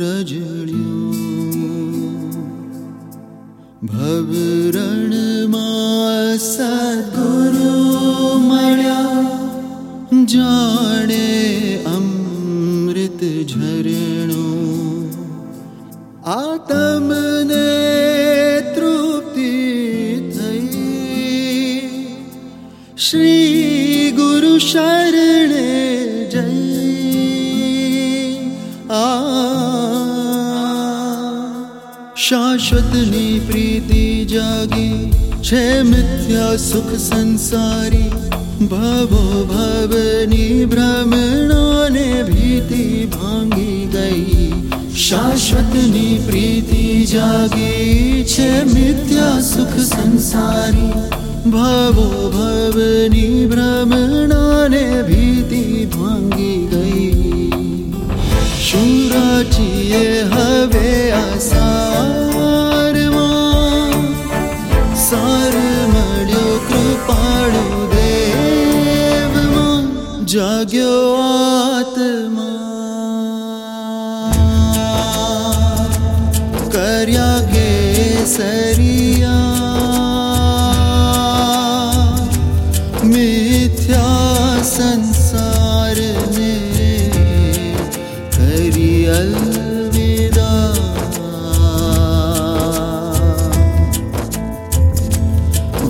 रजळ्यो भवरणमा सद्गुरु जाणे अमृत झरणो। आतमने तृप्ति श्री गुरु शरणे शाश्वतनी प्रीति जागे छे मिथ्या सुख संसारी भवो भवनी भ्रमणों ने भीति भांगी गई। शाश्वतनी प्रीति जागे छे मिथ्या सुख संसारी भवो भवनी भ्रमणों ने भीति भांगी गई। सुरा जाग्यो आत्मा कर्या सरिया मिथ्या संसार ने करी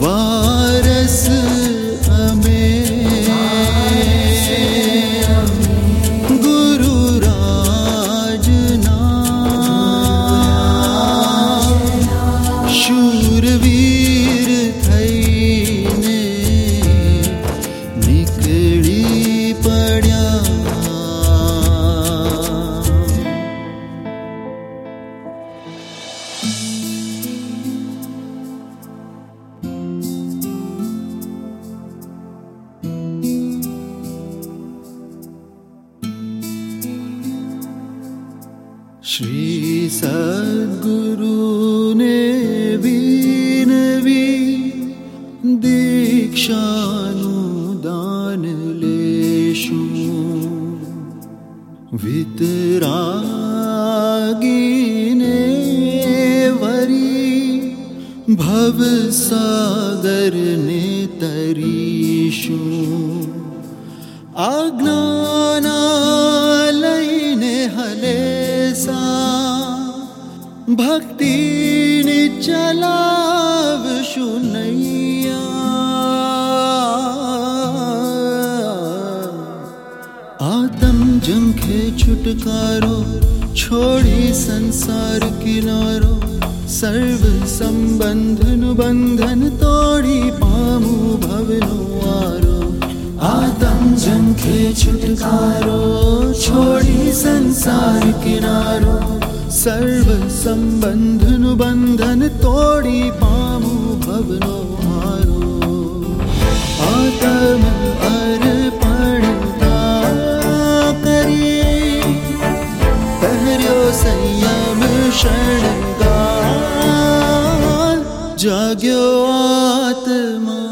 वारस श्री सद्गुरु दीक्षानुदानलेषु वितरागिने वरी भवेसागरने तरिषु अज्ञाना सा भक्ति चलाव सुनैया। आदम जंखे छुटकारो छोड़ी संसार किनारो सर्व कि सर्वा तोड़ी पामु भवनो आरो। आतम जन्खे छुटकारो छोड़ी संसार किनारो सर्व नु बन्धन तोड़ी पामु भवनो हो आत्म अर्पणता करे पहर संयम शरदार आत्मा।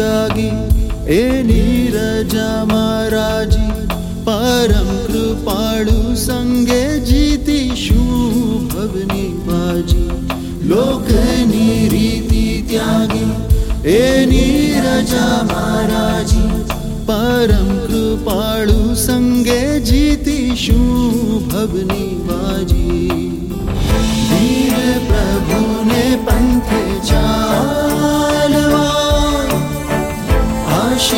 त्यागी ए नीरजमराजी ्यागी एमृपालु जीतिषु भी माजी लोकनि रीति त्यागी ए नीरजमराजी परं कृपाणु सङ्गे जीतिषु भी बाजी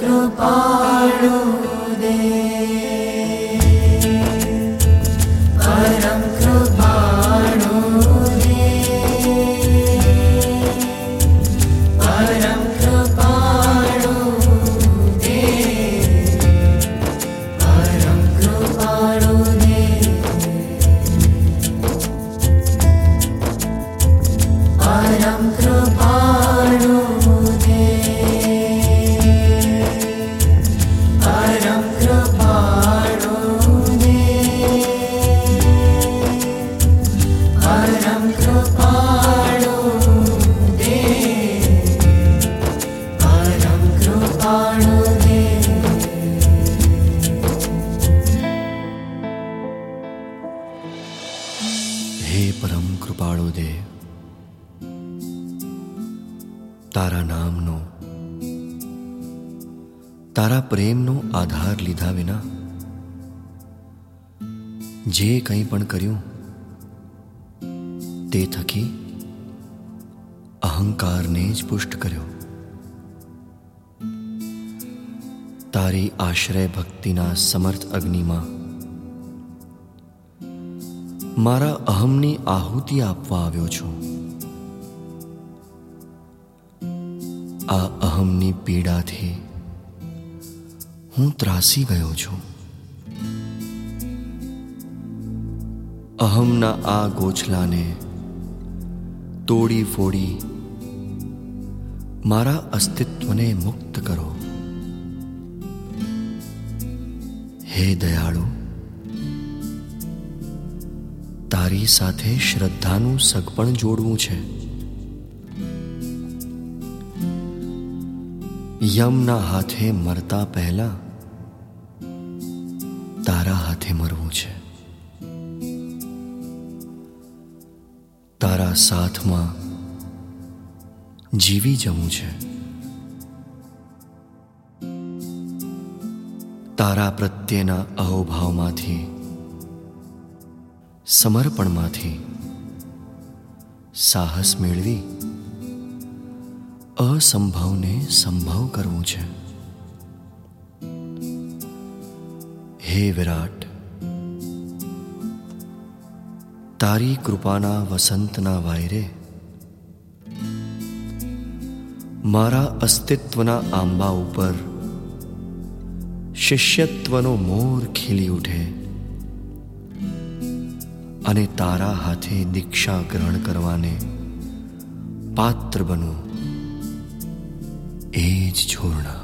कृपा તારા નામનો, તારા પ્રેમનો આધાર લીધા વિના જે કંઈ પણ કર્યું, તે થકી અહંકારને જ પુષ્ટ કર્યો. તારી આશ્રય ભક્તિના સમર્થ અગ્નિમાં મારા અહમની આહુતિ આપવા આવ્યો છું. આ અહમની પીડાથી હું ત્રાસી ગયો છું. અહમના આ ગોછલાને તોડી ફોડી મારા અસ્તિત્વને મુક્ત કરો. હે દયાળુ, તારી સાથે શ્રદ્ધાનું સગપણ જોડવું છે. યમના હાથે મરતા પહેલા તારા હાથે મરવું છે. તારા સાથમાં જીવી જવું છે. તારા પ્રત્યેના અહોભાવમાંથી, સમર્પણમાંથી સાહસ મેળવી અસંભવને સંભવ કરવું છે. હે વિરાટ, તારી કૃપાના વસંતના વાયરે, મારા અસ્તિત્વના આંબા ઉપર શિષ્યત્વનો મોર ખીલી ઉઠે અને તારા હાથે દીક્ષા ગ્રહણ કરવાને પાત્ર બનું. एज छोड़ना।